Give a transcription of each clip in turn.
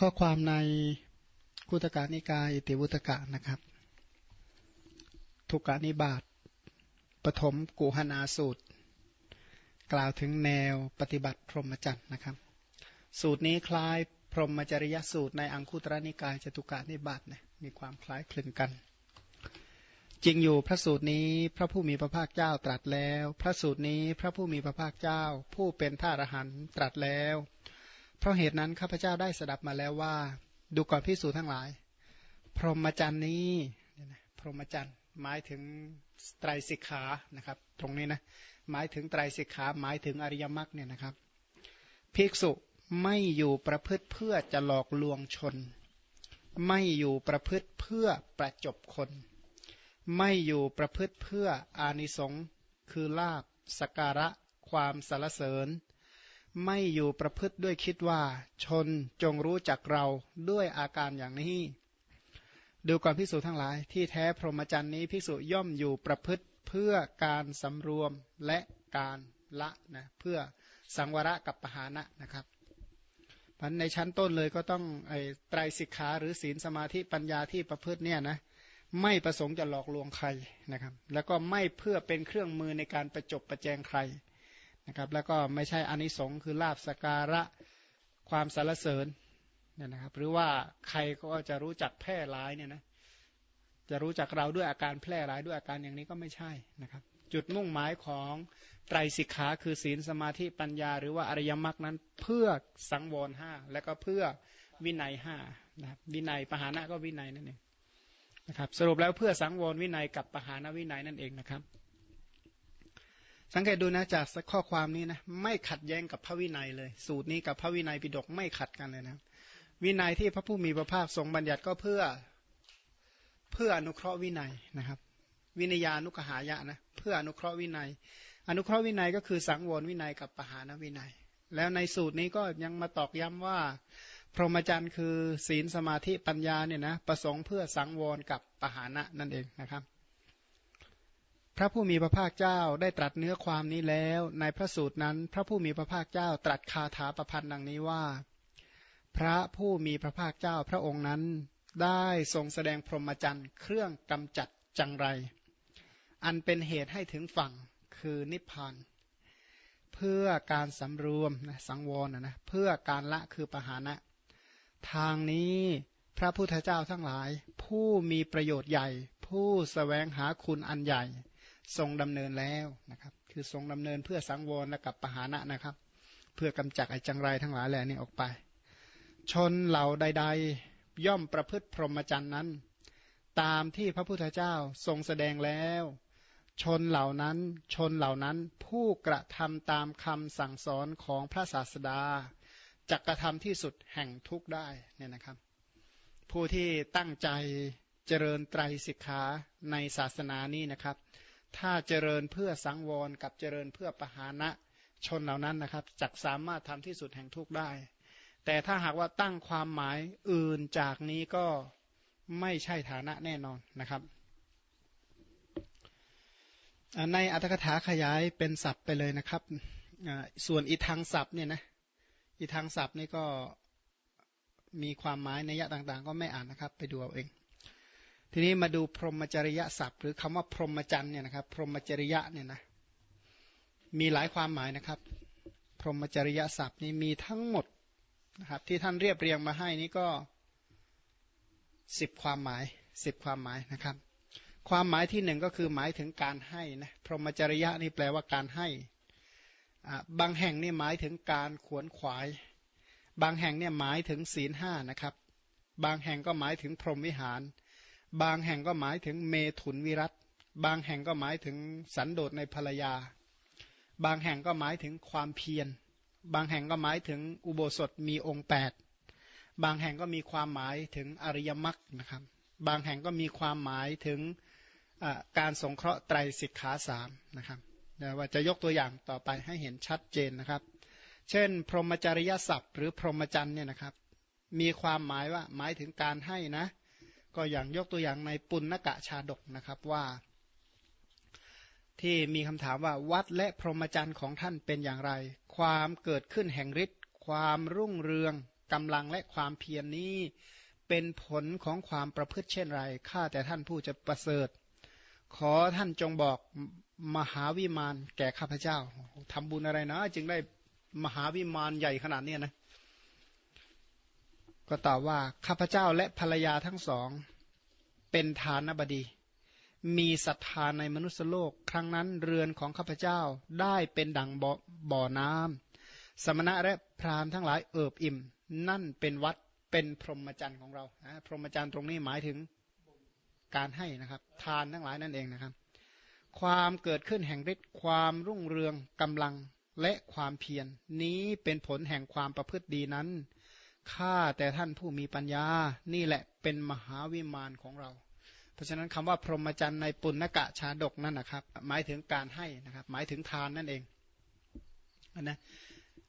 ข้อความในคุตการนิกายติวุตกะนะครับ ทุกานิบาตปฐมกุหนาสูตร กล่าวถึงแนวปฏิบัติพรหมจรรย์นะครับ สูตรนี้คล้ายพรหมจริยสูตรในอังคุตรนิกายจตุกานิบาตนะมีความคล้ายคลึงกัน จริงอยู่พระสูตรนี้พระผู้มีพระภาคเจ้าตรัสแล้ว พระสูตรนี้พระผู้มีพระภาคเจ้า ผู้เป็นท่ารหันตรัสแล้ว เพราะเหตุนั้นข้าพเจ้าได้สดับมาแล้วว่า ดูก่อนพิสูจทั้งหลาย พรหมจรรย์นี้พรหมจรรย์หมายถึงไตรสิกขานะครับ ตรงนี้นะหมายถึงไตรสิกขาหมายถึงอริยมรรคเนี่ยนะครับ ภิกษุไม่อยู่ประพฤติเพื่อจะหลอกลวงชน ไม่อยู่ประพฤติเพื่อประจบคน ไม่อยู่ประพฤติเพื่ออานิสงส์คือลาบสการะ ความสรรเสริญ ไม่อยู่ประพฤติด้วยคิดว่า ชนจงรู้จักเราด้วยอาการอย่างนี้ ดูก่อนพิสูจทั้งหลาย ที่แท้พรหมจรรย์นี้พิสูจย่อมอยู่ประพฤติเพื่อการสำรวมและการละนะเพื่อสังวระกับปหานะนะครับพันในชั้นต้นเลยก็ต้องไอ้ไตรสิกขาหรือศีลสมาธิปัญญาที่ประพฤติเนี่ยนะไม่ประสงค์จะหลอกลวงใครนะครับ แล้วก็ไม่เพื่อเป็นเครื่องมือในการประจบประแจงใคร นะครับแล้วก็ไม่ใช่อานิสงส์คือลาบสการะความสารเสริญเนี่ยนะครับหรือว่าใครก็จะรู้จักแพร่ร้ายเนี่ยนะจะรู้จักเราด้วยอาการแพร่ร้ายด้วยอาการอย่างนี้ก็ไม่ใช่นะครับ จุดมุ่งหมายของไตรสิกขาคือศีลสมาธิปัญญา หรือว่าอริยมรรคนั้นเพื่อสังวรห้าและก็เพื่อวินัยห้านะครับวินัยปหานะก็วินัยนั่นเองนะครับสรุปแล้วเพื่อสังวรวินัยกับปหานวินัยนั่นเองนะครับ สังเกตดูนะจากข้อความนี้นะไม่ขัดแย้งกับพระวินัยเลย สูตรนี้กับพระวินัยปิฎกไม่ขัดกันเลยนะวินัยที่พระผู้มีพระภาคทรงบัญญัติก็เพื่อเพื่ออนุเคราะห์วินัยนะครับ วินยานุกหายะนะเพื่ออนุเคราะห์วินัย อนุเคราะห์วินัยก็คือสังวรวินัยกับปหานวินัย แล้วในสูตรนี้ก็ยังมาตอกย้ำว่า พรหมจรรย์คือศีลสมาธิปัญญาเนี่ยนะประสงค์เพื่อสังวรกับปหานะนั่นเองนะครับ พระผู้มีพระภาคเจ้าได้ตรัสเนื้อความนี้แล้ว ในพระสูตรนั้น พระผู้มีพระภาคเจ้าตรัสคาถาประพันธ์ดังนี้ว่า พระผู้มีพระภาคเจ้าพระองค์นั้น ได้ทรงแสดงพรหมจรรย์เครื่องกำจัดจังไร อันเป็นเหตุให้ถึงฝั่งคือนิพพาน เพื่อการสำรวมนะสังวรนะนะเพื่อการละคือปหานะ ทางนี้พระพุทธเจ้าทั้งหลาย ผู้มีประโยชน์ใหญ่ ผู้สแสวงหาคุณอันใหญ่ ทรงดำเนินแล้วนะครับ คือทรงดำเนินเพื่อสังวรและกับปหานะนะครับ เพื่อกำจัดไอจังไรทั้งหลายแหล่นี้ออกไป ชนเหล่าใด ๆ ย่อมประพฤติพรหมจรรย์นั้น ตามที่พระพุทธเจ้าทรงแสดงแล้ว ชนเหล่านั้นชนเหล่านั้นผู้กระทำตามคำสั่งสอนของพระศาสดาจักกระทำที่สุดแห่งทุกได้เนี่ยนะครับ ผู้ที่ตั้งใจเจริญไตรสิกขาในศาสนานี้นะครับ ถ้าเจริญเพื่อสังวรกับเจริญเพื่อปหานะชนเหล่านั้นนะครับจักสามารถทำที่สุดแห่งทุกได้ แต่ถ้าหากว่าตั้งความหมายอื่นจากนี้ก็ไม่ใช่ฐานะแน่นอนนะครับ ในอัตถกถาขยายเป็นศัพท์ไปเลยนะครับ ส่วนอีทางศัพท์เนี่ยนะอีทางศัพท์นี่ก็มีความหมายในยะต่างๆ ก็ไม่อ่านนะครับ ไปดูเอาเอง ทีนี้มาดูพรหมจริยศัพท์ หรือคำว่าพรหมจรรย์เนี่ยนะครับ พรหมจริยะเนี่ยนะมีหลายความหมายนะครับ พรหมจริยศัพท์นี่มีทั้งหมดนะครับ ที่ท่านเรียบเรียงมาให้นี่ก็สิบความหมายสิบความหมายนะครับ ความหมายที่หนึ่งก็คือหมายถึงการให้นะพรหมจริยะนี่แปลว่าการให้บางแห่งนี่หมายถึงการขวนขวาย บางแห่งเนี่ยหมายถึงศีลห้านะครับ บางแห่งก็หมายถึงพรหมวิหาร บางแห่งก็หมายถึงเมถุนวิรัตบางแห่งก็หมายถึงสันโดษในภรรยา บางแห่งก็หมายถึงความเพียร บางแห่งก็หมายถึงอุโบสถมีองค์ 8 บางแห่งก็มีความหมายถึงอริยมรรคนะครับ บางแห่งก็มีความหมายถึงการสงเคราะห์ไตรสิกขาสามนะครับว่าจะยกตัวอย่างต่อไปให้เห็นชัดเจนนะครับ เช่น พรหมจริยศัพท์ หรือพรหมจรรย์เนี่ยนะครับ มีความหมายว่าหมายถึงการให้นะ ก็อย่างยกตัวอย่างในปุณณกะชาดกนะครับว่า ที่มีคำถามว่าวัดและพรหมจรรย์ของท่านเป็นอย่างไร ความเกิดขึ้นแห่งฤทธิ์ความรุ่งเรืองกำลังและความเพียรนนี้เป็นผลของความประพฤติเช่นไรข้าแต่ท่านผู้จะประเสริฐ ขอท่านจงบอกมหาวิมานแก่ข้าพเจ้าทำบุญอะไรนะ จึงได้มหาวิมานใหญ่ขนาดนี้นะ ก็ตอบว่าข้าพเจ้าและภรรยาทั้งสอง เป็นทานบดี มีศรัทธาในมนุษยโลก ครั้งนั้นเรือนของข้าพเจ้าได้เป็นดังบ่อบ่อน้ำสมณะและพราหมณ์ทั้งหลายเอิบอิ่ม นั่นเป็นวัดเป็นพรหมจรรย์ของเราพรหมจรรย์ตรงนี้หมายถึงการให้นะครับ ทานทั้งหลายนั่นเองนะครับ ความเกิดขึ้นแห่งฤทธิ์ความรุ่งเรืองกำลังและความเพียรนนี้เป็นผลแห่งความประพฤติดีนั้น ข้าแต่ท่านผู้มีปัญญา นี่แหละเป็นมหาวิมานของเรา เพราะฉะนั้นคำว่าพรหมจรรย์ในปุณณกะชาดกนั่นนะครับ หมายถึงการให้นะครับ หมายถึงทานนั่นเองนะ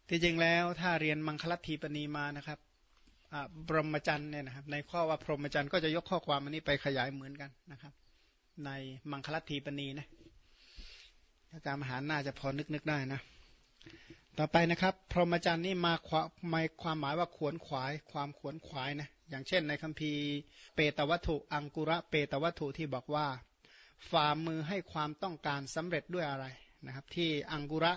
ที่จริงแล้วถ้าเรียนมังคลัตทีปณีมานะครับบรหมจันทร์เนี่ยนะครับ ในข้อว่าพรหมจันทร์ก็จะยกข้อความอันนี้ไปขยายเหมือนกันนะครับ ในมังคลัตทีปณีนะอาจารย์มหาน่าจะพอนึกนึกได้นะ ต่อไปนะครับ พรหมจรรย์นี่มาความหมายความหมายว่าขวนขวาย ความขวนขวายนะอย่างเช่นในคัมภีร์เปตวัตถุ อังกุระเปตวัตถุที่บอกว่าฝ่ามือให้ความต้องการสำเร็จด้วยอะไรนะครับ ที่อังกุระ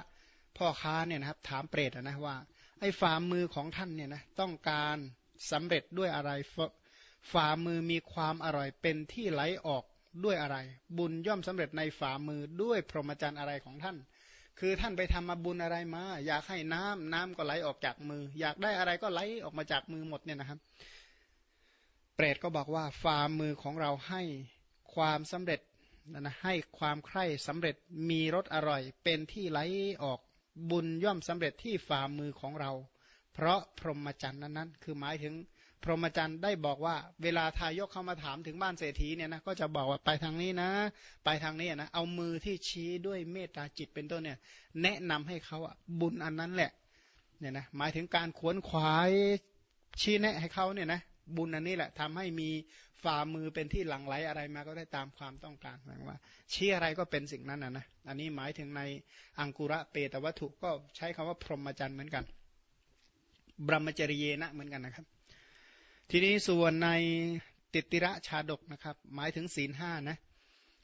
พ่อค้าเนี่ยนะครับ ถามเปรตนะว่า ไอ้ฝ่ามือของท่านเนี่ยนะต้องการสำเร็จด้วยอะไรฝ่ามือมีความอร่อยเป็นที่ไหลออกด้วยอะไร บุญย่อมสำเร็จในฝ่ามือด้วยพรหมจรรย์อะไรของท่าน คือท่านไปทำมาบุญอะไรมา อยากให้น้ำน้ำก็ไหลออกจากมือ อยากได้อะไรก็ไหลออกมาจากมือหมดเนี่ยนะครับ เปรตก็บอกว่าฝ่ามือของเราให้ความสำเร็จนะให้ความใคร่สำเร็จมีรสอร่อย เป็นที่ไหลออกบุญย่อมสำเร็จที่ฝ่ามือของเรา เพราะพรหมจรรย์นั้นๆ คือหมายถึง พรหมจรรย์ได้บอกว่า เวลาทายกเข้ามาถามถึงบ้านเศรษฐีเนี่ยนะก็จะบอกว่าไปทางนี้นะ ไปทางนี้นะเอามือที่ชี้ด้วยเมตตาจิตเป็นต้นเนี่ย แนะนำให้เขาอะบุญอันนั้นแหละเนี่ยนะหมายถึงการขวนขวายชี้แนะให้เขาเนี่ยนะบุญอันนี้แหละทำให้มีฝ่ามือเป็นที่หลังไหลอะไรมาก็ได้ตามความต้องการหมายว่าชี้อะไรก็เป็นสิ่งนั้นนะนะอันนี้หมายถึงในอังกุระเปตวัตถุก็ใช้คำว่าพรหมจรรย์เหมือนกันบรมจริเยนะเหมือนกันนะครับ ทีนี้ส่วนในติติระชาดกนะครับ หมายถึงศีลห้านะ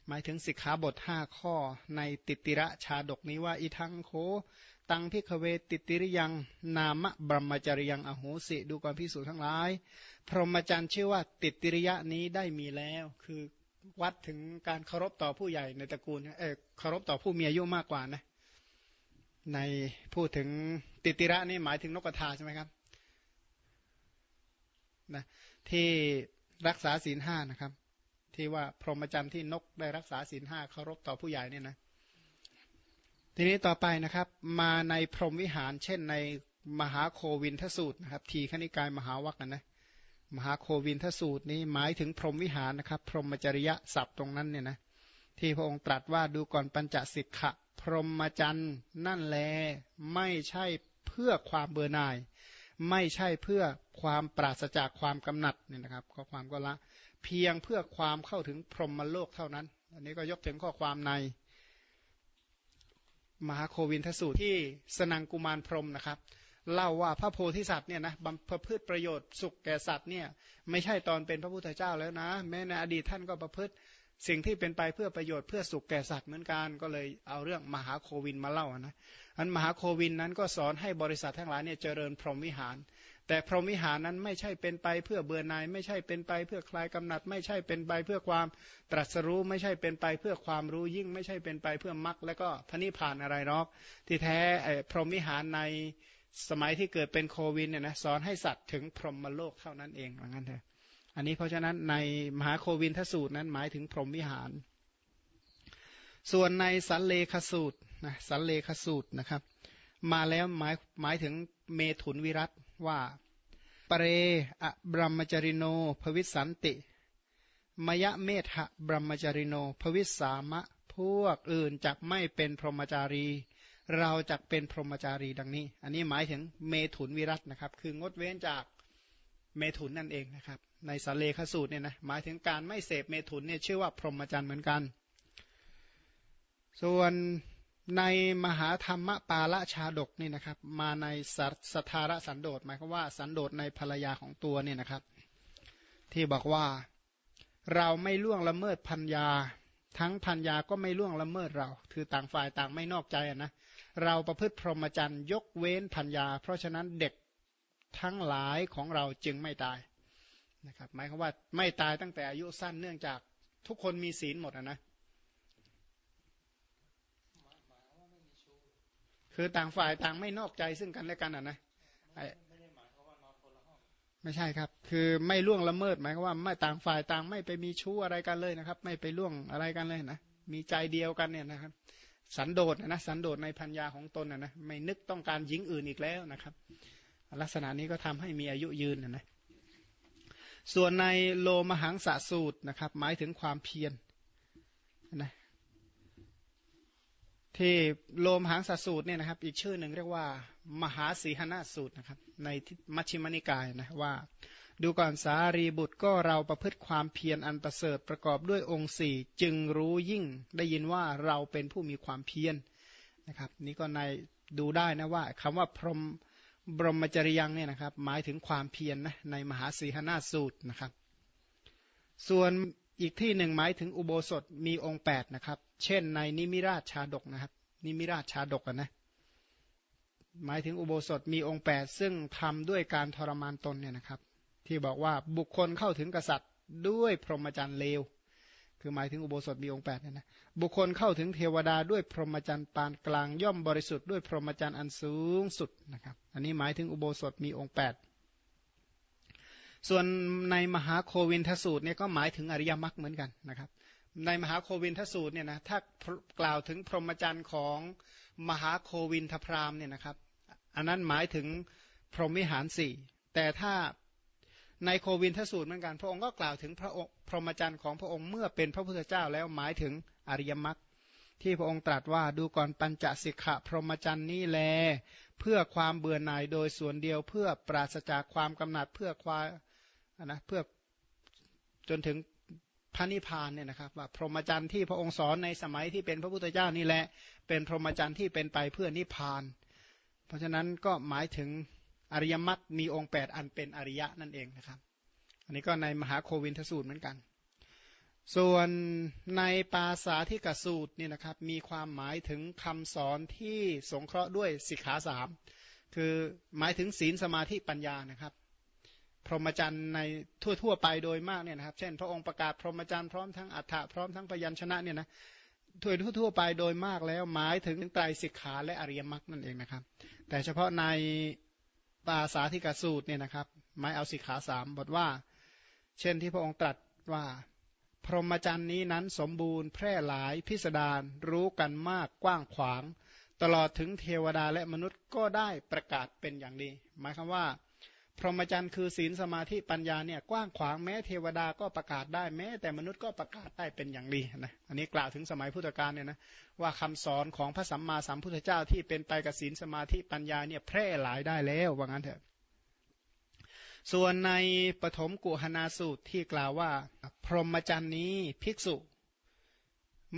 หมายถึงสิกขาบทห้าข้อในติติระชาดกนี้ว่าอีทังโคตังพิกเวติติริยัง นามะบรมจริยังอโหสิดูก่อนพิสูจน์ทั้งหลาย พรหมจรรย์ชื่อว่าติติริยะนี้ได้มีแล้ว คือวัดถึงการเคารพต่อผู้ใหญ่ในตระกูลเออเคารพต่อผู้มีอายุมากกว่านะในพูดถึงติติระนี่หมายถึงนกกระทาใช่ไหมครับ นะที่รักษาศีลห้านะครับ ที่ว่าพรหมจรรย์ที่นกได้รักษาศีลห้าเคารพต่อผู้ใหญ่เนี่ยนะทีนี้ต่อไปนะครับ มาในพรหมวิหาร เช่นในมหาโควินทสูตรนะครับ ทีขณิกายมหาวัคนะนะมหาโควินทสูตรนี้หมายถึงพรหมวิหารนะครับ พรหมจริยะศัพท์ตรงนั้นเนี่ยนะที่พระองค์ตรัสว่าดูก่อนปัญจสิกขะ พรหมจรรย์นั่นแลไม่ใช่เพื่อความเบื่อหน่าย ไม่ใช่เพื่อความปราศจากความกำหนัดนี่ยนะครับข้อความก็ละเพียงเพื่อความเข้าถึงพรหมโลกเท่านั้น อันนี้ก็ยกถึงข้อความใน มหาโควินทสูตรที่สนังกุมารพรหมนะครับ เล่าว่าพระโพธิสัตว์เนี่ยนะบำเพ็ญประโยชน์สุขแก่สัตว์เนี่ยไม่ใช่ตอนเป็นพระพุทธเจ้าแล้วนะ แม้ในอดีตท่านก็ประพฤติ สิ่งที่เป็นไปเพื่อประโยชน์เพื่อสุขแก่สัตว์เหมือนกันก็เลยเอาเรื่องมหาโควินมาเล่านะอันมหาโควินนั้นก็สอนให้บริษัททั้งหลายเนี่ยเจริญพรหมวิหาร แต่พรหมวิหารนั้นไม่ใช่เป็นไปเพื่อเบื่อหน่ายไม่ใช่เป็นไปเพื่อคลายกำหนัด ไม่ใช่เป็นไปเพื่อความตรัสรู้ ไม่ใช่เป็นไปเพื่อความรู้ยิ่ง ไม่ใช่เป็นไปเพื่อมรรคและก็พระนิพพานอะไรหรอก ที่แท้พรหมวิหารในสมัยที่เกิดเป็นโควินเนี่ยนะสอนให้สัตว์ถึงพรหมโลกเท่านั้นเองว่างั้นเถอะ อันนี้เพราะฉะนั้นในมหาโควินทสูตรนั้นหมายถึงพรหมวิหาร ส่วนในสันเลขสูตรนะสันเลขสูตรนะครับ มาแล้วหมายหมายถึงเมถุนวิรัตว่าปเรอบรมจริโน ภวิสันติ มยะเมธะบรมจริโน ภวิสามะ พวกอื่นจักไม่เป็นพรหมจารี เราจักเป็นพรหมจารีดังนี้ อันนี้หมายถึงเมถุนวิรัตนะครับ คืองดเว้นจากเมถุนนั่นเองนะครับ ในสันเลขสูตรเนี่ยนะหมายถึงการไม่เสพเมถุนเนี่ยชื่อว่าพรหมจรรย์เหมือนกัน ส่วนในมหาธรรมปาละชาดกนี่นะครับ มาในสัทธารสันโดษหมายความว่าสันโดษในภรรยาของตัวเนี่ยนะครับ ที่บอกว่าเราไม่ล่วงละเมิดพัญญา ทั้งพัญญาก็ไม่ล่วงละเมิดเรา คือต่างฝ่ายต่างไม่นอกใจนะเราประพฤติพรหมจรรย์ยกเว้นพัญญา เพราะฉะนั้นเด็กทั้งหลายของเราจึงไม่ตาย นะครับหมายความว่าไม่ตายตั้งแต่อายุสั้นเนื่องจากทุกคนมีศีลหมดนะคือต่างฝ่ายต่างไม่นอกใจซึ่งกันและกันอะนะไม่ใช่ครับ คือไม่ล่วงละเมิดหมายความว่าไม่ต่างฝ่ายต่างไม่ไปมีชู้อะไรกันเลยนะครับ ไม่ไปล่วงอะไรกันเลยนะมีใจเดียวกันเนี่ยนะครับ สันโดษนะสันโดษในพัญญาของตนนะนะไม่นึกต้องการหญิงอื่นอีกแล้วนะครับ ลักษณะนี้ก็ทำให้มีอายุยืนนะนะ ส่วนในโลมหังสะสูตรนะครับ หมายถึงความเพียรนะที่โลมหังสสูตรเนี่ยนะครับ อีกชื่อหนึ่งเรียกว่า มหาสีหนาสูตรนะครับ ในมัชฌิมนิกายนะว่า ดูก่อนสารีบุตรก็เราประพฤติความเพียรอันประเสริฐประกอบด้วยองค์สี่จึงรู้ยิ่งได้ยินว่าเราเป็นผู้มีความเพียรนะครับ นี่ก็ในดูได้นะว่าคำว่าพรหม บรมจริยังเนี่ยนะครับ หมายถึงความเพียรนนะในมหาสีหนาสูตรนะครับ ส่วนอีกที่หนึ่งหมายถึงอุโบสถมีองค์8นะครับ เช่นในนิมิราชชาดกนะครับ นิมิราชชาดกนะหมายถึงอุโบสถมีองค์ 8 ซึ่งทำด้วยการทรมานตนเนี่ยนะครับ ที่บอกว่าบุคคลเข้าถึงกษัตริย์ด้วยพรหมจรรย์เลว คือหมายถึงอุโบสถมีองค์8เนี่ยนะบุคคลเข้าถึงเทวดาด้วยพรหมจรรย์ปานกลางย่อมบริสุทธิ์ด้วยพรหมจรรย์อันสูงสุดนะครับอันนี้หมายถึงอุโบสถมีองค์ 8 ส่วนในมหาโควินทสูตรเนี่ยก็หมายถึงอริยมรรคเหมือนกันนะครับ ในมหาโควินทสูตรเนี่ยนะถ้ากล่าวถึงพรหมจรรย์ของมหาโควินทพรามเนี่ยนะครับ อันนั้นหมายถึงพรหมิหารสี่แต่ถ้า ในโควินทสูตรเหมือนกันพระองค์ก็กล่าวถึงพระองค์พรหมจรรย์ของพระองค์เมื่อเป็นพระพุทธเจ้าแล้วหมายถึงอริยมรรคที่พระองค์ตรัสว่าดูก่อนปัญจสิกขะพรหมจรรย์นี้แล เพื่อความเบื่อหน่ายโดยส่วนเดียวเพื่อปราศจากความกำหนัดเพื่อความนะเพื่อจนถึงพระนิพพานเนี่ยนะครับว่าพรหมจรรย์ที่พระองค์สอนในสมัยที่เป็นพระพุทธเจ้านี่แหละ เป็นพรหมจรรย์ที่เป็นไปเพื่อนิพพาน เพราะฉะนั้นก็หมายถึง อริยมรรคมีองค์ 8 อันเป็นอริยะนั่นเองนะครับ อันนี้ก็ในมหาโควินทสูตรเหมือนกัน ส่วนในปาสาที่กสูตรนี่นะครับมีความหมายถึงคำสอนที่สงเคราะห์ด้วยสิกขาสามคือหมายถึงศีลสมาธิปัญญานะครับ พรหมจรรย์ในทั่ว ๆ ไปโดยมากเนี่ยนะครับ เช่น พระองค์ประกาศพรหมจรรย์พร้อมทั้งอัฏฐะพร้อมทั้งพยัญชนะเนี่ยนะทั่วทั่วไปโดยมากแล้วหมายถึงไตรสิกขาและอริยมรรคนั่นเองนะครับ แต่เฉพาะใน ปาสาธิกสูตรเนี่ยนะครับหมายเอาสิกขาสามบทว่า เช่นที่พระองค์ตรัสว่า พรหมจรรย์นี้นั้นสมบูรณ์แพร่หลายพิสดารรู้กันมากกว้างขวาง ตลอดถึงเทวดาและมนุษย์ก็ได้ประกาศเป็นอย่างดี หมายความว่า พรหมจรรย์คือศีลสมาธิปัญญาเนี่ยกว้างขวางแม้เทวดาก็ประกาศได้แม้ แต่มนุษย์ก็ประกาศได้เป็นอย่างดีนะอันนี้กล่าวถึงสมัยพุทธกาลเนี่ยนะว่าคำสอนของพระสัมมาสัมพุทธเจ้าที่เป็นไปกับศีลสมาธิปัญญาเนี่ยแพร่หลายได้แล้วว่างั้นเถอะส่วนในปฐมกุหนาสูตรที่กล่าวว่า พรหมจรรย์นี้ภิกษุ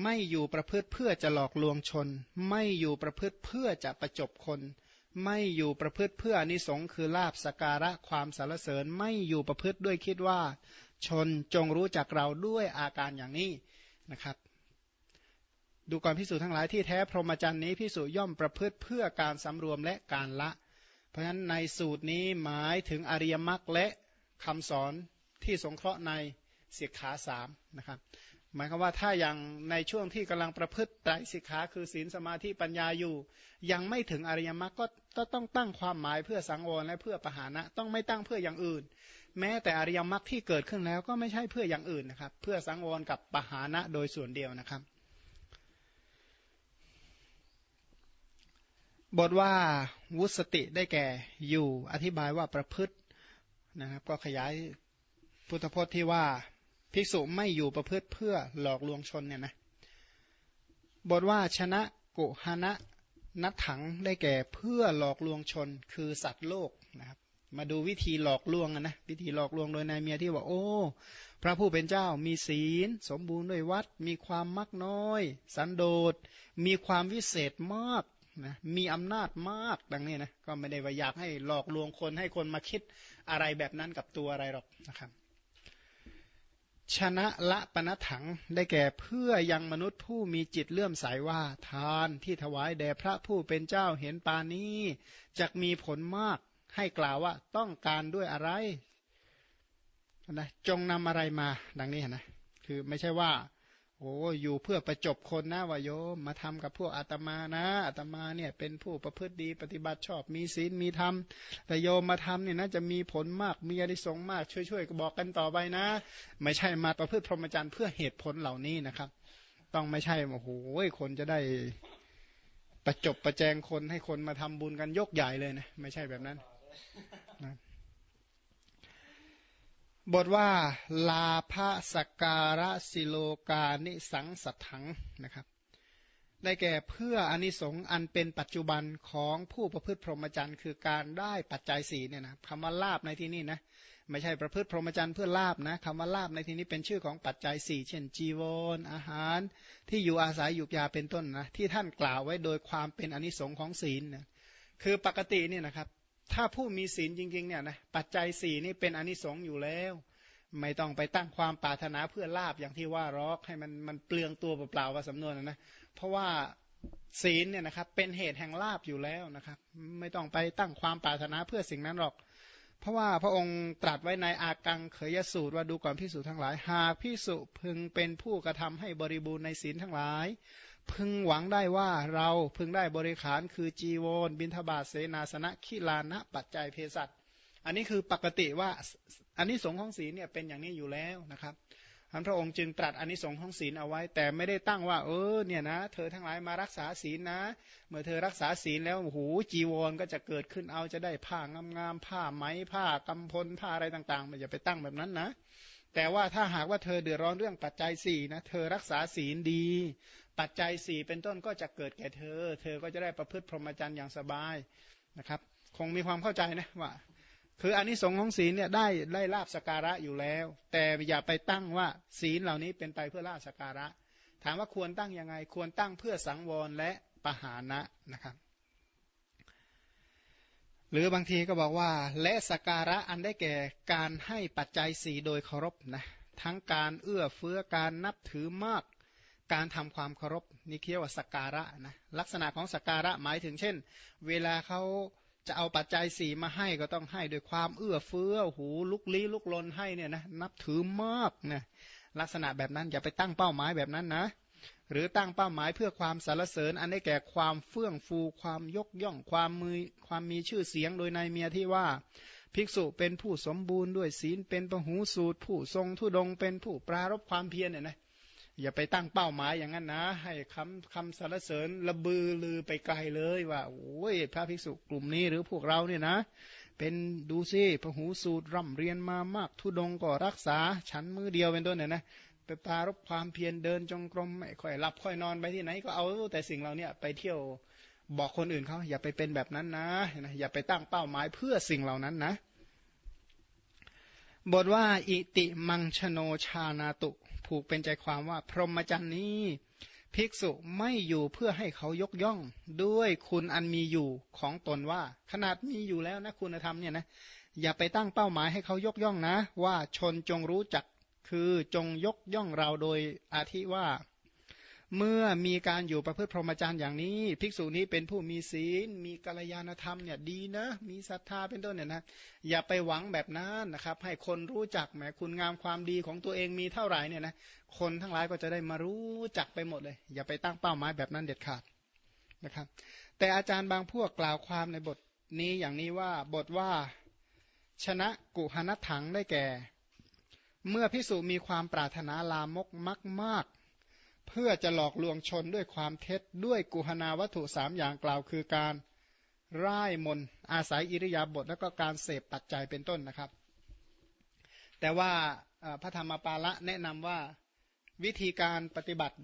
ไม่อยู่ประพฤติเพื่อจะหลอกลวงชน ไม่อยู่ประพฤติเพื่อจะประจบคน ไม่อยู่ประพฤติเพื่ออนิสงค์คือลาบสการะความสารเสริญไม่อยู่ประพฤติด้วยคิดว่า ชนจงรู้จักเราด้วยอาการอย่างนี้นะครับดูก่อนพิสูจน์ทั้งหลายที่แท้พรหมจรรย์นี้พิสูจย่อมประพฤติเพื่อการสำรวมและการละ เพราะฉะนั้นในสูตรนี้หมายถึงอริยมรรคและคำสอนที่สงเคราะห์ในเสียขาสามนะครับ หมายความว่าถ้าอย่างในช่วงที่กำลังประพฤติไตรสิกขาคือศีลสมาธิปัญญาอยู่ ยังไม่ถึงอริยมรรคก็ ก็ต้องตั้งความหมายเพื่อสังวรและเพื่อปหานะ ต้องไม่ตั้งเพื่ออย่างอื่น แม้แต่อริยมรรคที่เกิดขึ้นแล้วก็ไม่ใช่เพื่ออย่างอื่นนะครับ เพื่อสังวรกับปหานะโดยส่วนเดียวนะครับ บทว่าวุสติได้แก่อยู่อธิบายว่าประพฤตินะครับ ก็ขยายพุทธพจน์ที่ว่าภิกษุไม่อยู่ประพฤติเพื่อหลอกลวงชนเนี่ยนะบทว่าชนะกุหณะ นัดถังได้แก่เพื่อหลอกลวงชนคือสัตว์โลกนะครับ มาดูวิธีหลอกลวงนะวิธีหลอกลวงโดยนายเมียที่ว่าโอ้ พระผู้เป็นเจ้ามีศีล สมบูรณ์ด้วยวัด มีความมักน้อย สันโดษ มีความวิเศษมากนะมีอำนาจมากดังนี้นะก็ไม่ได้ว่าอยากให้หลอกลวงคนให้คนมาคิดอะไรแบบนั้นกับตัวอะไรหรอกนะครับ ชนะละปณถังได้แก่เพื่อยังมนุษย์ผู้มีจิตเลื่อมใสว่าทานที่ถวายแด่พระผู้เป็นเจ้าเห็นปานี้จะมีผลมากให้กล่าวว่าต้องการด้วยอะไรนะจงนำอะไรมาดังนี้นะคือไม่ใช่ว่า โอ้อยู่เพื่อประจบคนนะวโยมมาทำกับพวกอาตมานะอาตมาเนี่ยเป็นผู้ประพฤติดีปฏิบัติชอบมีศีลมีธรรมแต่โยมมาทำเนี่ยนะจะมีผลมากมีอริสงมาก ช่วยๆก็บอกกันต่อไปนะ ไม่ใช่มาประพฤติพรหมจรรย์เพื่อเหตุผลเหล่านี้นะครับ ต้องไม่ใช่โอ้โหคนจะได้ประจบประแจงคนให้คนมาทำบุญกันยกใหญ่เลยนะไม่ใช่แบบนั้นนะ บทว่าลาภสการะสิโลกานิสังสัถังนะครับ ได้แก่เพื่ออนิสงส์อันเป็นปัจจุบันของผู้ประพฤติพรหมจรรย์ คือการได้ปัจจัยสี่เนี่ยนะคำว่าลาบในที่นี้นะไม่ใช่ประพฤติพรหมจรรย์เพื่อลาบนะคำว่าลาบในที่นี้เป็นชื่อของปัจจัยสี่เช่น จีวรออาหาร ที่อยู่อาศัยอยู่ยาเป็นต้นนะที่ท่านกล่าวไว้โดยความเป็นอนิสงส์ของศีลนะคือปกติเนี่ยนะครับ ถ้าผู้มีศีลจริงๆเนี่ยนะปัจจัยสี่นี่เป็นอนิสงส์อยู่แล้ว ไม่ต้องไปตั้งความปรารถนาเพื่อลาบอย่างที่ว่ารอกให้มันมันเปลืองตัวเปล่าๆว่าสำนวนนะเพราะว่าศีลเนี่ยนะครับเป็นเหตุแห่งลาบอยู่แล้วนะครับ ไม่ต้องไปตั้งความปรารถนาเพื่อสิ่งนั้นหรอก เพราะว่าพระองค์ตรัสไว้ในอากังเขยสูตรว่าดูก่อนพิสุทั้งหลาย หากพิสุพึงเป็นผู้กระทำให้บริบูรณ์ในศีลทั้งหลาย พึงหวังได้ว่าเราพึงได้บริขารคือจีวรบินทบาทเสนาสนะขีลานะปัจจัยเพศัตอันนี้คือปกติว่าอันนี้สงของศีลเนี่ยเป็นอย่างนี้อยู่แล้วนะครับท่านพระองค์จึงตรัสอันนี้สงของศีลเอาไว้ แต่ไม่ได้ตั้งว่า เออเนี่ยนะ เธอทั้งหลายมารักษาศีลนะ เมื่อเธอรักษาศีลแล้วโอ้โหจีวรก็จะเกิดขึ้นเอาจะได้ผ้างามๆผ้าไหมผ้ากำพลผ้าอะไรต่างๆมันอย่าไปตั้งแบบนั้นนะ แต่ว่าถ้าหากว่าเธอเดือดร้อนเรื่องปัจจัยสี่นะเธอรักษาศีลดี ปัจจัยสี่เป็นต้นก็จะเกิดแก่เธอ เธอก็จะได้ประพฤติพรหมจรรย์อย่างสบายนะครับ คงมีความเข้าใจนะว่า คืออันนี้สงของศีลเนี่ยได้ได้ลาบสการะอยู่แล้ว แต่อย่าไปตั้งว่าศีลเหล่านี้เป็นไปเพื่อลาบสการะ ถามว่าควรตั้งยังไง ควรตั้งเพื่อสังวรและปหานะนะครับ รือบางทีก็บอกว่า และสการะอันได้แก่การให้ปัจจัยสี่โดยเคารพนะทั้งการเอื้อเฟื้อการนับถือมาก การทำความเคารพนี่เรียกว่าสการะนะลักษณะของสการะหมายถึงเช่น เวลาเขาจะเอาปัจจัยสี่มาให้ก็ต้องให้ด้วยความเอื้อเฟื้อหูลุกลี้ลุกลนให้เนี่ยนะนับถือมากนะลักษณะแบบนั้นอย่าไปตั้งเป้าหมายแบบนั้นนะ หรือตั้งเป้าหมายเพื่อความสารเสริญ อันได้แก่ความเฟื่องฟูความยกย่องความมือความมีชื่อเสียงโดยในเมียที่ว่าภิกษุเป็นผู้สมบูรณ์ด้วยศีลเป็นปหูสูตร ผู้ทรงทุดงเป็นผู้ปรารบความเพียรเนี่ยนะอย่าไปตั้งเป้าหมายอย่างนั้นนะ ให้คำคำสารเสริญระบือลือไปไกลเลยว่าโอ้ยพระภิกษุกลุ่มนี้หรือพวกเราเนี่ยนะ เป็นดูซิพหูสูตรร่ำเรียนมามากทุดงก็รักษา ฉันมือเดียวเป็นต้นเนี่ยนะ ไปปารบความเพียรเดินจงกรมไม่ค่อยหลับค่อยนอนไปที่ไหนก็เอาแต่สิ่งเราเนี่ยไปเที่ยวบอกคนอื่นเขาอย่าไปเป็นแบบนั้นนะอย่าไปตั้งเป้าหมายเพื่อสิ่งเหล่านั้นนะ บทว่าอิติมังชโนชานาตุ ผูกเป็นใจความว่า พรหมจรรย์นี้ ภิกษุไม่อยู่เพื่อให้เขายกย่อง ด้วยคุณอันมีอยู่ของตนว่า ขนาดมีอยู่แล้วนะคุณธรรมเนี่ยนะอย่าไปตั้งเป้าหมายให้เขายกย่องนะ ว่าชนจงรู้จัก คือจงยกย่องเราโดยอาทิว่า เมื่อมีการอยู่ประพฤติพรหมจรรย์อย่างนี้ ภิกษุนี้เป็นผู้มีศีล มีกัลยาณธรรมเนี่ยดีนะ มีศรัทธาเป็นต้นเนี่ยนะ อย่าไปหวังแบบนั้นนะครับ ให้คนรู้จักแหมคุณงามความดีของตัวเองมีเท่าไหร่เนี่ยนะคนทั้งหลายก็จะได้มารู้จักไปหมดเลย อย่าไปตั้งเป้าหมายแบบนั้นเด็ดขาดนะครับ แต่อาจารย์บางพวกกล่าวความในบทนี้อย่างนี้ว่าบทว่าชนะกุหนัถังได้แก่ เมื่อพิสูจมีความปรารถนาลามกมากมากเพื่อจะหลอกลวงชนด้วยความเท็จด้วยกุหนาวัตถุสามอย่างกล่าวคือการร่ายมนอาศัยอิริยาบถแล้วก็การเสพปัจจัยเป็นต้นนะครับ แต่ว่าพระธรรมปาละแนะนำว่าวิธีการปฏิบัติ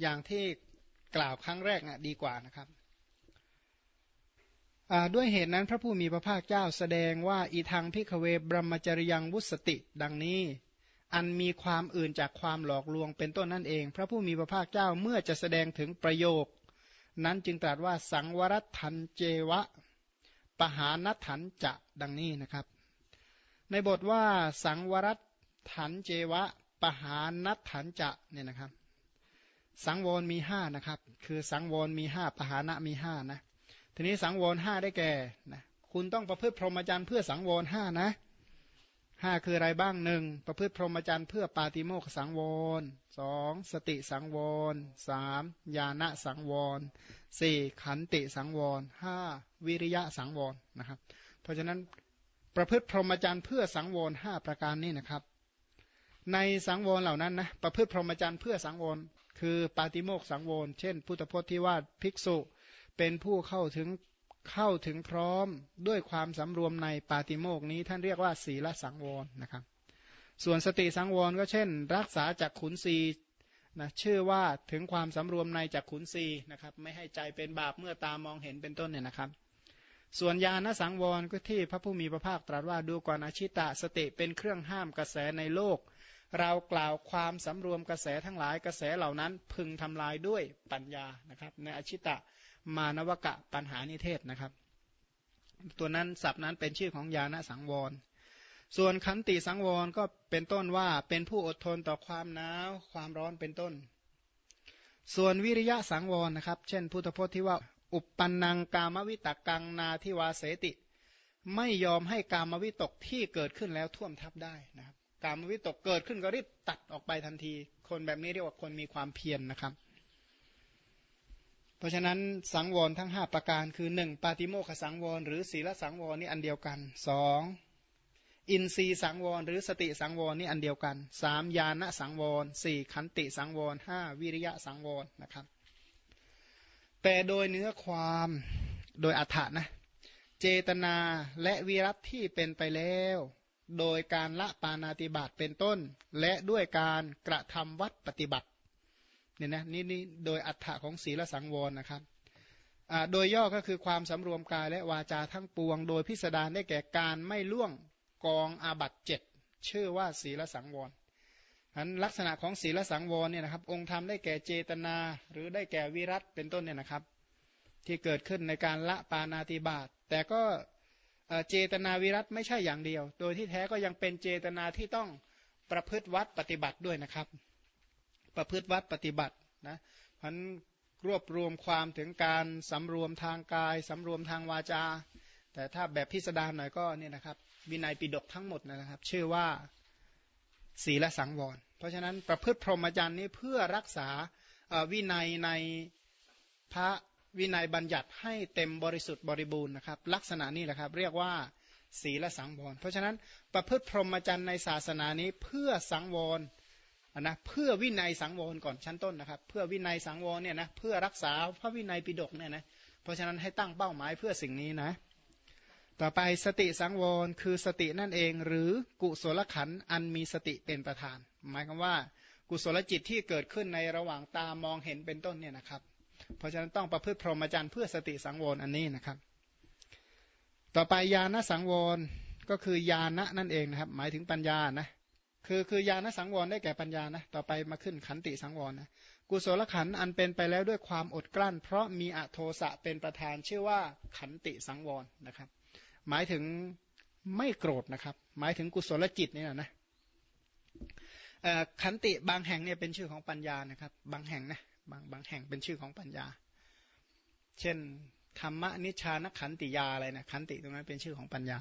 อย่างที่กล่าวครั้งแรกนะดีกว่านะครับด้วยเหตุนั้นพระผู้มีพระภาคเจ้าแสดงว่าอีทางพิกเวบรมจริยังวุสติ ดังนี้ อันมีความอื่นจากความหลอกลวงเป็นต้นนั่นเอง พระผู้มีพระภาคเจ้าเมื่อจะแสดงถึงประโยค นั้นจึงตรัสว่าสังวรัตันเจวะ ปหานัถันจะดังนี้นะครับ ในบทว่าสังวรัตันเจวะ ปหานัถันจะเนี่ยนะครับ สังวรมีห้านะครับ คือสังวรมีห้าปหานะมีห้านะทีนี้สังวรห้าได้แก่นะคุณต้องประพฤติพรหมจรรย์เพื่อสังวรห้านะ ห้าคืออะไรบ้างหนึ่งประพฤติพรหมจรรย์เพื่อปาติโมกสังวรสองสติสังวรสามญาณสังวรสี่ขันติสังวรห้าวิริยะสังวรนะครับ เพราะฉะนั้นประพฤติพรหมจรรย์เพื่อสังวรห้าประการนี้นะครับ ในสังวรเหล่านั้นนะประพฤติพรหมจรรย์เพื่อสังวรคือปาติโมกสังวรเช่น พุทธพจน์ที่ว่าภิกษุเป็นผู้เข้าถึง เข้าถึงพร้อมด้วยความสำรวมในปาติโมกนี้ ท่านเรียกว่าศีลสังวรนะครับ ส่วนสติสังวรก็เช่น รักษาจากขุนศีนะชื่อว่าถึงความสำรวมในจากขุนศีนะครับ ไม่ให้ใจเป็นบาปเมื่อตามองเห็นเป็นต้นเนี่ยนะครับ ส่วนญาณสังวรก็ที่พระผู้มีพระภาคตรัสว่าดูก่อนอชิตะสติเป็นเครื่องห้ามกระแสในโลก เรากล่าวความสำรวมกระแสทั้งหลายกระแสเหล่านั้นพึงทำลายด้วยปัญญานะครับ ในอชิตะ มานวกะปัญหานิเทศนะครับ ตัวนั้นศัพท์นั้นเป็นชื่อของญาณสังวร ส่วนขันติสังวรก็เป็นต้นว่าเป็นผู้อดทนต่อความหนาวความร้อนเป็นต้น ส่วนวิริยะสังวรนะครับ เช่น พุทธพจน์ที่ว่า อุปปันนังกามวิตกกังนาทิวาเสติ ไม่ยอมให้กามวิตกที่เกิดขึ้นแล้วท่วมทับได้นะครับกามวิตกเกิดขึ้นก็รีบตัดออกไปทันที คนแบบนี้เรียกว่าคนมีความเพียรนนะครับ ราะฉะนั้นสังวรทั้ง 5 ประการคือ1ปาติโมขสังวร หรือศีลสังวรนี่อันเดียวกัน 2. อินทรีสังวร หรือสติสังวรนี่อันเดียวกัน 3. ญาณสังวร 4. ขันติสังวร 5. วิริยะสังวรนะครับ แต่โดยเนื้อความโดยอัฏฐะนะเจตนาและวิรัตที่เป็นไปแล้ว โดยการละปานาติบาตเป็นต้น และด้วยการกระทำวัดปฏิบัติ เนี่ยนะนี่นี่โดยอัฏฐะของศีลสังวรนะครับโดยย่อก็คือความสำรวมกายและวาจาทั้งปวง โดยพิสดารได้แก่การไม่ล่วงกองอาบัตเจ็ดชื่อว่าศีลสังวรอันลักษณะของศีลสังวรเนี่ยนะครับ องค์ธรรมได้แก่เจตนา หรือได้แก่วิรัตเป็นต้นเนี่ยนะครับ ที่เกิดขึ้นในการละปานาติบาตแต่ก็เจตนาวิรัตไม่ใช่อย่างเดียว โดยที่แท้ก็ยังเป็นเจตนาที่ต้องประพฤติวัดปฏิบัติด้วยนะครับ ประพฤติวัดปฏิบัตินะพันรวบรวมความถึงการสำรวมทางกาย สำรวมทางวาจา แต่ถ้าแบบพิสดารหน่อยก็เนี่ยนะครับวินัยปิดกทั้งหมดนะครับ ชื่อว่าศีลสังวร เพราะฉะนั้นประพฤติพรหมจรรย์นี้เพื่อรักษาวินัยในพระวินัยบัญญัติให้เต็มบริสุทธิ์บริบูรณ์นะครับ ลักษณะนี้แหละครับ เรียกว่าศีลสังวร เพราะฉะนั้นประพฤติพรหมจรรย์ในศาสนานี้เพื่อสังวร นะเพื่อวินัยสังวรก่อนชั้นต้นนะครับ เพื่อวินัยสังวรเนี่ยนะเพื่อรักษาพระวินัยปิฎกเนี่ยนะเพราะฉะนั้นให้ตั้งเป้าหมายเพื่อสิ่งนี้นะ ต่อไปสติสังวรคือสตินั่นเองหรือกุศลขันอันมีสติเป็นประธาน หมายความว่ากุศลจิตที่เกิดขึ้นในระหว่างตามองเห็นเป็นต้นเนี่ยนะครับ เพราะฉะนั้นต้องประพฤติพรหมจรรย์เพื่อสติสังวรอันนี้นะครับ ต่อไปญาณสังวรก็คือญาณนั่นเองนะครับ หมายถึงปัญญานะ คือคือญาณสังวรได้แก่ปัญญานะต่อไปมาขึ้นขันติสังวรนะกุศลขันอันเป็นไปแล้วด้วยความอดกลั้น เพราะมีอโทสะเป็นประธานชื่อว่าขันติสังวรนะครับ หมายถึงไม่โกรธนะครับ หมายถึงกุศลจิตนี่นะขันติบางแห่งเนี่ยเป็นชื่อของปัญญานะครับ บางแห่งนะบางบางแห่งเป็นชื่อของปัญญา เช่นธรรมนิชานขันติยาอะไรนะขันติตรงนั้นเป็นชื่อของปัญญา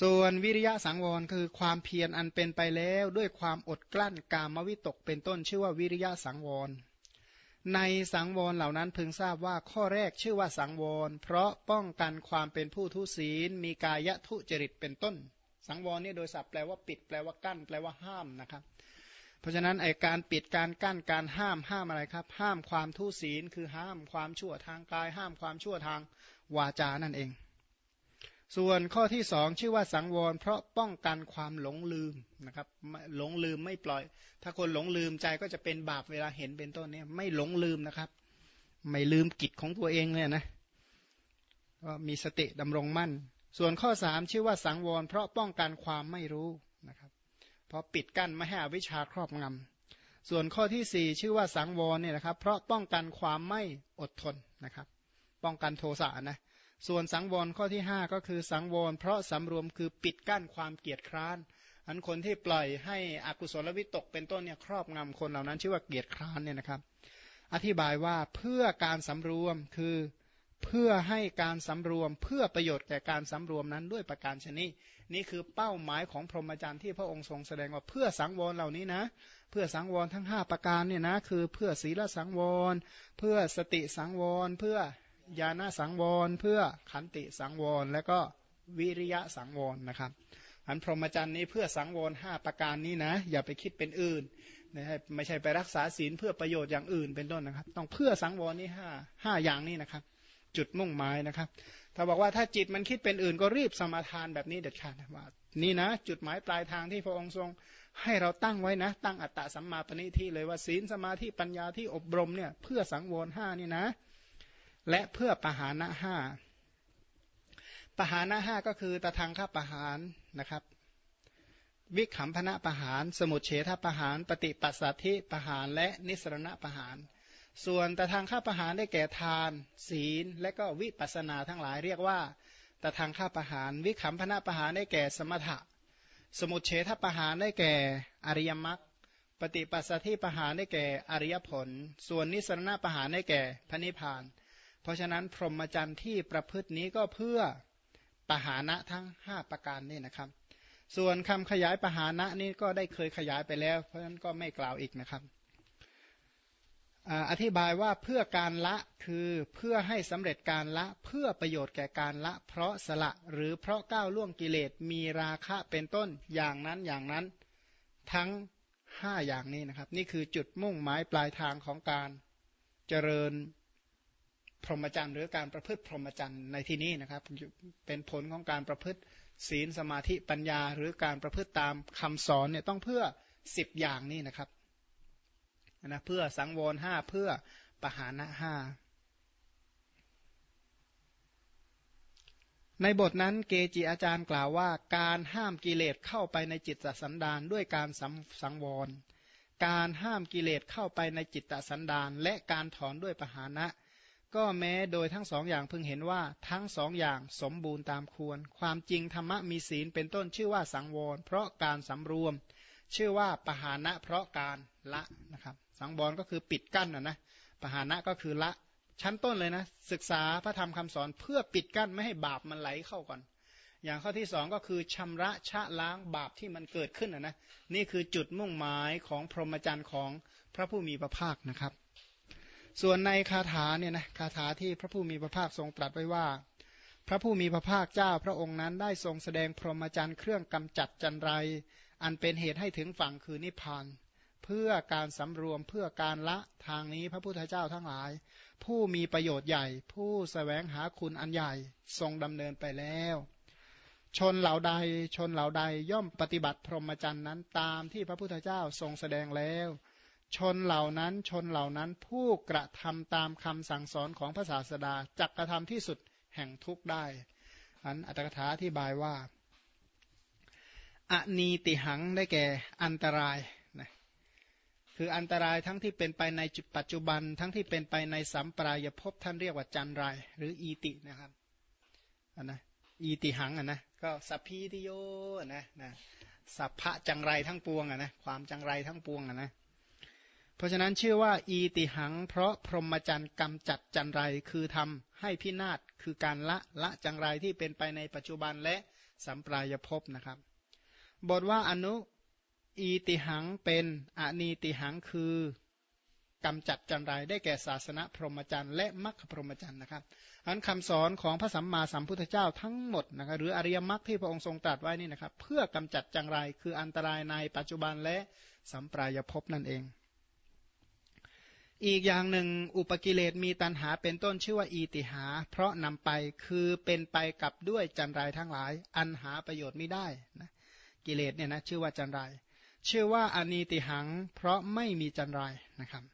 ส่วนวิริยะสังวรคือความเพียรอันเป็นไปแล้วด้วยความอดกลั้นกามวิตกเป็นต้นชื่อว่าวิริยะสังวร ในสังวรเหล่านั้นพึงทราบว่าข้อแรกชื่อว่าสังวร เพราะป้องกันความเป็นผู้ทุศีล มีกายทุจริตเป็นต้น สังวรนี่โดยศัพท์แปลว่าปิดแปลว่ากั้น แปลว่าห้ามนะครับ เพราะฉะนั้นไอการปิดการกั้นการห้ามห้ามอะไรครับ ห้ามความทุศีลคือห้ามความชั่วทางกาย ห้ามความชั่วทางวาจานั่นเอง ส่วนข้อที่สองชื่อว่าสังวร เพราะป้องกันความหลงลืมนะครับหลงลืมไม่ปล่อย ถ้าคนหลงลืมใจก็จะเป็นบาปเวลาเห็นเป็นต้นเนี่ยไม่หลงลืมนะครับ ไม่ลืมกิจของตัวเองเลยนะก็มีสติดำรงมั่น ส่วนข้อสามชื่อว่าสังวร เพราะป้องกันความไม่รู้นะครับ เพราะปิดกั้นไม่ให้อวิชชาครอบงำส่วนข้อที่สี่ชื่อว่าสังวรเนี่ยนะครับ เพราะป้องกันความไม่อดทนนะครับ ป้องกันโทสะนะ ส่วนสังวรข้อที่ห้าก็คือสังวร เพราะสำรวมคือปิดกั้นความเกียจคร้าน อันคนที่ปล่อยให้อกุศลวิตกเป็นต้นเนี่ยครอบงำคนเหล่านั้นชื่อว่าเกียจคร้านเนี่ยนะครับ อธิบายว่าเพื่อการสำรวมคือเพื่อให้การสำรวม เพื่อประโยชน์แก่การสำรวมนั้นด้วยประการชนิดนี่คือเป้าหมายของพรหมจรรย์ที่พระองค์ทรงแสดงว่าเพื่อสังวรเหล่านี้นะ เพื่อสังวรทั้ง 5 ประการเนี่ยนะคือเพื่อศีลสังวร เพื่อสติสังวร เพื่อ ญาณสังวร เพื่อขันติสังวร และก็วิริยะสังวรนะครับ อันพรหมจรรย์นี้เพื่อสังวรห้าประการนี้นะ อย่าไปคิดเป็นอื่นไม่ใช่ไปรักษาศีลเพื่อประโยชน์อย่างอื่นเป็นต้นนะครับ ต้องเพื่อสังวรนี่ห้าห้าอย่างนี้นะครับ จุดมุ่งหมายนะครับ ถ้าบอกว่าถ้าจิตมันคิดเป็นอื่นก็รีบสมาทานแบบนี้เด็ดขาดว่านี่นะ จุดหมายปลายทางที่พระองค์ทรงให้เราตั้งไว้นะ ตั้งอัตตะสัมมาปณิที่เลยว่าศีลสมาธิปัญญาที่อบรมเนี่ยเพื่อสังวรห้านี่นะ และเพื่อปหานะห้าปหานะห้าก็คือตะทางข้าปหานนะครับ วิขำพนะปหาน สมุเฉทปหาน ปฏิปัสสัทธิปหานและนิสรณะปหาน ส่วนตะทางข้าปหานได้แก่ทาน ศีล และก็วิปัสนาทั้งหลายเรียกว่าตะทางข้าปหาน วิขำพนะปหานได้แก่สมถะ สมุเฉทปหานได้แก่อริยมรรคปฏิปัสสัทธิปหานได้แก่อริยผล ส่วนนิสรณะปหานได้แก่พระนิพพาน เพราะฉะนั้นพรหมจรรย์ที่ประพฤตินี้ก็เพื่อปหานะทั้ง 5 ประการนี่นะครับ ส่วนคำขยายปหานะนี่ก็ได้เคยขยายไปแล้ว เพราะฉะนั้นก็ไม่กล่าวอีกนะครับอธิบายว่าเพื่อการละคือเพื่อให้สำเร็จการละเพื่อประโยชน์แก่การละ เพราะสละหรือเพราะก้าวล่วงกิเลสมีราคะเป็นต้นอย่างนั้นอย่างนั้นทั้ง 5 อย่างนี้นะครับ นี่คือจุดมุ่งหมายปลายทางของการเจริญ พรหมจรรย์หรือการประพฤติพรหมจรรย์ในที่นี้นะครับ เป็นผลของการประพฤติศีลสมาธิปัญญา หรือการประพฤติตามคำสอนเนี่ยต้องเพื่อสิบอย่างนี้นะครับนะเพื่อสังวรห้าเพื่อปหานะห้าในบทนั้นเกจิอาจารย์กล่าวว่า การห้ามกิเลสเข้าไปในจิตสันดานด้วยการสังวร การห้ามกิเลสเข้าไปในจิตสันดานและการถอนด้วยปหานะ ก็แม้โดยทั้งสองอย่างพึงเห็นว่าทั้งสองอย่างสมบูรณ์ตามควร ความจริงธรรมะมีศีลเป็นต้นชื่อว่าสังวร เพราะการสำรวม ชื่อว่าปหานะเพราะการละนะครับ สังวรก็คือปิดกั้นนะนะปหานะก็คือละชั้นต้นเลยนะ ศึกษาพระธรรมคำสอนเพื่อปิดกั้นไม่ให้บาปมันไหลเข้าก่อน อย่างข้อที่สองก็คือชำระชะล้างบาปที่มันเกิดขึ้นนะนะนี่คือจุดมุ่งหมายของพรหมจรรย์ของพระผู้มีพระภาคนะครับ ส่วนในคาถาเนี่ยนะคาถาที่พระผู้มีพระภาคทรงตรัสไว้ว่า พระผู้มีพระภาคเจ้าพระองค์นั้นได้ทรงแสดงพรหมจรรย์เครื่องกำจัดจันไร อันเป็นเหตุให้ถึงฝั่งคือนิพพานเพื่อการสำรวมเพื่อการละทางนี้พระพุทธเจ้าทั้งหลาย ผู้มีประโยชน์ใหญ่ ผู้สแสวงหาคุณอันใหญ่ทรงดำเนินไปแล้ว ชนเหล่าใดชนเหล่าใดย่อมปฏิบัติพรหมจรรย์นั้นตามที่พระพุทธเจ้าทรงแสดงแล้ว ชนเหล่านั้นชนเหล่านั้นผู้กระทำตามคำสั่งสอนของพระศาสดาจักกระทำที่สุดแห่งทุกได้ อันอัตถกถาอธิบายว่าอนีติหังได้แก่อันตรายนะคืออันตรายทั้งที่เป็นไปในปัจจุบันทั้งที่เป็นไปในสัมปรายภพท่านเรียกว่าจันไรหรืออีตินะครับอันนะอีติหังอะนะก็สัพพีติโยนะนะสัพพะจังไรทั้งปวงอะนะความจังไรทั้งปวงอะนะ เพราะฉะนั้นชื่อว่า อีติหัง เพราะพรหมจรรย์กำจัดจันไรคือทำให้พินาศคือการละละจังไรที่เป็นไปในปัจจุบันและสัมปรายภพนะครับ บทว่าอนุอีติหังเป็นอนีติหังคือกำจัดจันไรได้แก่ศาสนาพรหมจรรย์และมรรคพรหมจรรย์นะครับอันคำสอนของพระสัมมาสัมพุทธเจ้าทั้งหมดนะครับหรืออริยมรรคที่พระองค์ทรงตรัสไว้นี่นะครับ เพื่อกำจัดจังไรคืออันตรายในปัจจุบันและสัมปรายภพนั่นเอง อีกอย่างหนึ่งอุปกิเลสมีตันหาเป็นต้นชื่อว่าอีติหา เพราะนำไปคือเป็นไปกับด้วยจันไรทั้งหลาย อันหาประโยชน์ไม่ได้นะกิเลสเนี่ยนะชื่อว่าจันไรชื่อว่าอนีติหัง เพราะไม่มีจันไรนะครับ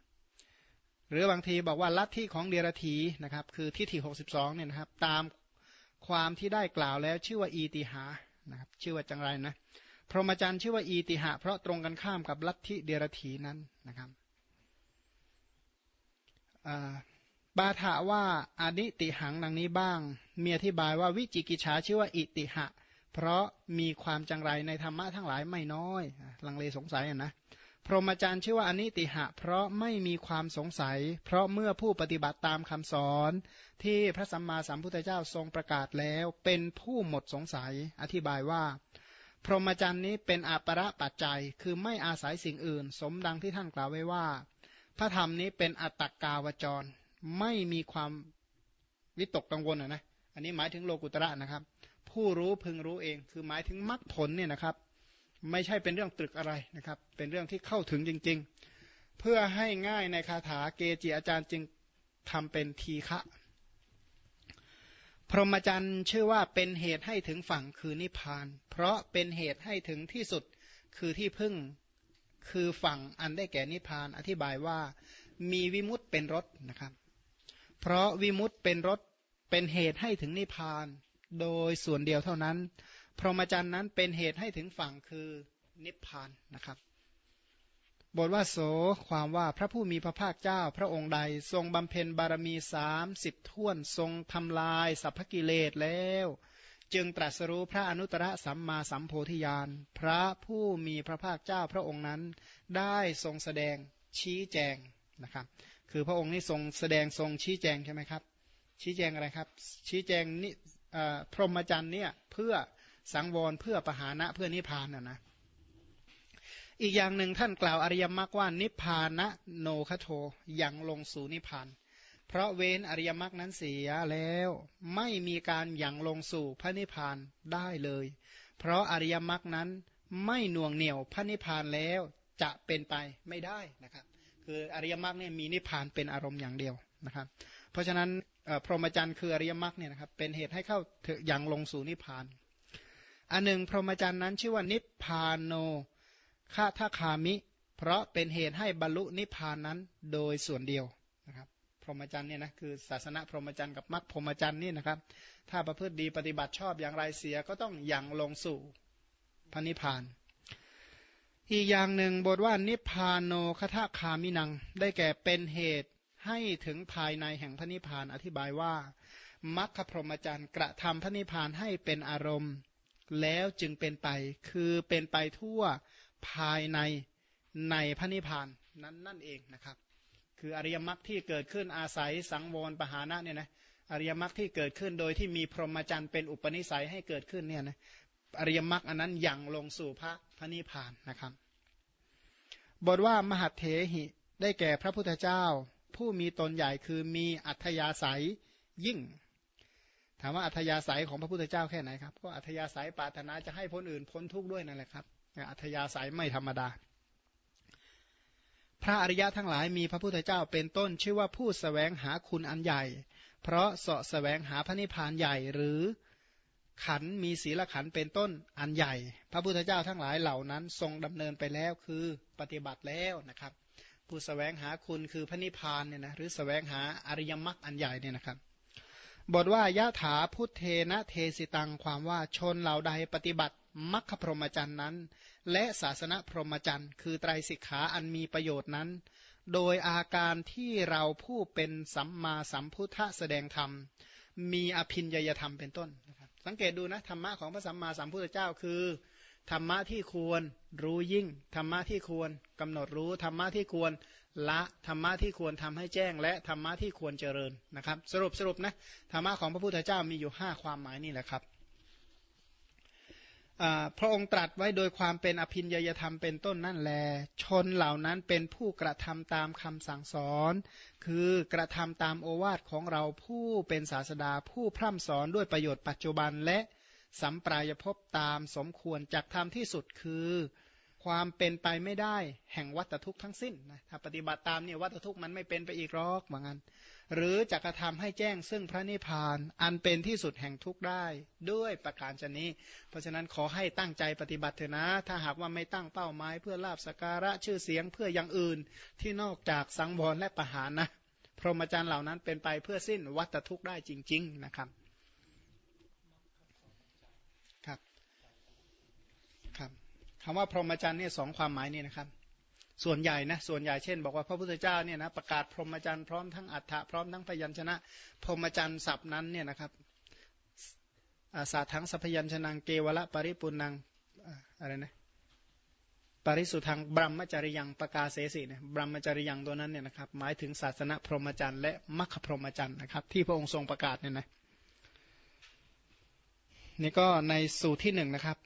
หรือบางทีบอกว่าลัทธิของเดรธีนะครับ คือทิฏฐิ62เนี่ยนะครับ ตามความที่ได้กล่าวแล้วชื่อว่าอีติหานะครับ ชื่อว่าจังไรนะพรหมจรรย์ชื่อว่าอีติหะ เพราะตรงกันข้ามกับลัทธิเดรธีนั้นนะครับ บาถาว่าอนิติหังดังนี้บ้างมีอธิบายว่าวิจิกิจฉาชื่อว่าอิติหะ เพราะมีความจังไรในธรรมะทั้งหลายไม่น้อย ลังเลสงสัยนะพรหมจรรย์ชื่อว่าอนิติหะ เพราะไม่มีความสงสัย เพราะเมื่อผู้ปฏิบัติตามคำสอน ที่พระสัมมาสัมพุทธเจ้าทรงประกาศแล้ว เป็นผู้หมดสงสัย อธิบายว่า พรหมจรรย์นี้เป็นอัปรปัจจัย คือไม่อาศัยสิ่งอื่น สมดังที่ท่านกล่าวไว้ว่า พระธรรมนี้เป็นอัตตกาวจร ไม่มีความวิตกกังวลนะอันนี้หมายถึงโลกุตระนะครับ ผู้รู้พึงรู้เอง คือหมายถึงมรรคผลเนี่ยนะครับ ไม่ใช่เป็นเรื่องตรึกอะไรนะครับ เป็นเรื่องที่เข้าถึงจริง ๆ เพื่อให้ง่ายในคาถาเกจิอาจารย์จึงทำเป็นทีฆะพรหมจรรย์ชื่อว่าเป็นเหตุให้ถึงฝั่งคือนิพพาน เพราะเป็นเหตุให้ถึงที่สุดคือที่พึ่ง คือฝั่งอันได้แก่นิพพานอธิบายว่ามีวิมุตเป็นรถนะครับ เพราะวิมุตเป็นรถเป็นเหตุให้ถึงนิพพาน โดยส่วนเดียวเท่านั้น พรหมจรรย์นั้นเป็นเหตุให้ถึงฝั่งคือนิพพานนะครับ บทว่าโสความว่าพระผู้มีพระภาคเจ้าพระองค์ใด ทรงบำเพ็ญบารมีสามสิบท่วน ทรงทำลายสัพพกิเลสแล้ว จึงตรัสรู้พระอนุตตรสัมมาสัมโพธิญาณ พระผู้มีพระภาคเจ้าพระองค์นั้นได้ทรงแสดงชี้แจงนะครับ คือพระองค์นี้ทรงแสดงทรงชี้แจงใช่ไหมครับ ชี้แจงอะไรครับ ชี้แจงนี่พรหมจรรย์เนี่ยเพื่อสังวรเพื่อปหานะเพื่อนิพพานนะนะ อีกอย่างหนึ่งท่านกล่าวอริยมรรคว่านิพพานะโนคโทยังลงสู่นิพพาน เพราะเว้นอริยมรรคนั้นเสียแล้วไม่มีการยังลงสู่พระนิพพานได้เลย เพราะอริยมรรคนั้นไม่หน่วงเหนี่ยวพระนิพพานแล้วจะเป็นไปไม่ได้นะครับ คืออริยมรรคเนี่ยมีนิพพานเป็นอารมณ์อย่างเดียวนะครับ เพราะฉะนั้นพรหมจรรย์คืออริยมรรคเนี่ยนะครับเป็นเหตุให้เข้าถึงอย่างลงสู่นิพพาน อันหนึ่ง พรหมจรรย์นั้นชื่อว่านิพพานโนฆาทาคามิ เพราะเป็นเหตุให้บรรลุนิพพานนั้นโดยส่วนเดียวนะครับ พรหมจรรย์เนี่ยนะคือศาสนาพรหมจรรย์กับมรรคพรหมจรรย์นี่นะครับ ถ้าประพฤติดีปฏิบัติชอบอย่างไรเสียก็ต้องอย่างลงสู่พระนิพพาน อีกอย่างหนึ่งบทว่านิพพานโนคทาคามินัง ได้แก่เป็นเหตุให้ถึงภายในแห่งพระนิพพานอธิบายว่ามัคคพรหมจรรย์กระทำพระนิพพานให้เป็นอารมณ์ แล้วจึงเป็นไปคือเป็นไปทั่วภายในในพระนิพพานนั้นนั่นเองนะครับ คืออริยมรรคที่เกิดขึ้นอาศัยสังวรปหานะเนี่ยนะอริยมรรคที่เกิดขึ้นโดยที่มีพรหมจรรย์เป็นอุปนิสัยให้เกิดขึ้นเนี่ยนะอริยมรรคอันนั้นยังลงสู่พระพระนิพพานนะครับบทว่ามหัตเถหิได้แก่พระพุทธเจ้า ผู้มีตนใหญ่คือมีอัธยาศัยยิ่ง ถามว่าอัธยาศัยของพระพุทธเจ้าแค่ไหนครับ ก็อัธยาศัยปรารถนาจะให้คนอื่นพ้นทุกข์ด้วยนั่นแหละครับอัธยาศัยไม่ธรรมดา พระอริยะทั้งหลายมีพระพุทธเจ้าเป็นต้น ชื่อว่าผู้สแสวงหาคุณอันใหญ่ เพราะเสาะแสวงหาพระนิพพานใหญ่หรือขันมีศีลขันเป็นต้นอันใหญ่ พระพุทธเจ้าทั้งหลายเหล่านั้นทรงดำเนินไปแล้วคือปฏิบัติแล้วนะครับ ผู้สแสวงหาคุณคือพระนิพพานเนี่ยนะหรือสแสวงหาอริยมรรคอันใหญ่เนี่ยนะครับ บทว่ายะถาพุทเทนะเทสิตังความว่าชนเหล่าใดปฏิบัติมรรคพรหมจรรย์นั้น และศาสนาพรหมจรรย์ คือไตรสิกขาอันมีประโยชน์นั้น โดยอาการที่เราผู้เป็นสัมมาสัมพุทธแสดงธรรม มีอภินยยธรรมเป็นต้นนะครับสังเกตดูนะธรรมะของพระสัมมาสัมพุทธเจ้าคือธรรมะที่ควรรู้ยิ่งธรรมะที่ควรกำหนดรู้ธรรมะที่ควรละธรรมะที่ควรทำให้แจ้ง และธรรมะที่ควรเจริญนะครับ สรุปสรุปนะธรรมะของพระพุทธเจ้ามีอยู่ห้าความหมายนี่แหละครับ พระองค์ตรัสไว้โดยความเป็นอภินยยธรรมเป็นต้นนั่นแล ชนเหล่านั้นเป็นผู้กระทำตามคำสั่งสอน คือกระทำตามโอวาทของเราผู้เป็นศาสดาผู้พร่ำสอนด้วยประโยชน์ปัจจุบันและสัมปรายภพตามสมควรจากธรรมที่สุดคือ ความเป็นไปไม่ได้แห่งวัตทุกข์ทั้งสิ้นนะถ้าปฏิบัติตามเนี่ยวัตทุกข์มันไม่เป็นไปอีกหรอกเหมือนกันหรือจะกระทำให้แจ้งซึ่งพระนิพพานอันเป็นที่สุดแห่งทุกข์ได้ด้วยประการชนี้ เพราะฉะนั้นขอให้ตั้งใจปฏิบัติเถอะนะ ถ้าหากว่าไม่ตั้งเป้าหมายเพื่อลาบสการะชื่อเสียงเพื่ออย่างอื่นที่นอกจากสังวรและประหารนะพรหมจรรย์เหล่านั้นเป็นไปเพื่อสิ้นวัตทุกข์ได้จริง ๆ นะครับ คำว่าพรหมจรรย์เนี่ยสองความหมายนี่นะครับ ส่วนใหญ่นะส่วนใหญ่เช่น บอกว่าพระพุทธเจ้าเนี่ยนะประกาศพรหมจรรย์พร้อมทั้งอัฏฐะพร้อมทั้งพยัญชนะพรหมจรรย์ศัพท์นั้นเนี่ยนะครับอาสาทั้งสัพยัญชนะเกวละปริปุนังอะไรนะปริสุทธังบรมจริยังประกาเสสิเนี่ยบรมจริยังตัวนั้นเนี่ยนะครับหมายถึงศาสนาพรหมจรรย์และมัคคพรหมจรรย์นะครับ ที่พระองค์ทรงประกาศเนี่ยนะนี่ก็ในสูตรที่หนึ่งนะครับ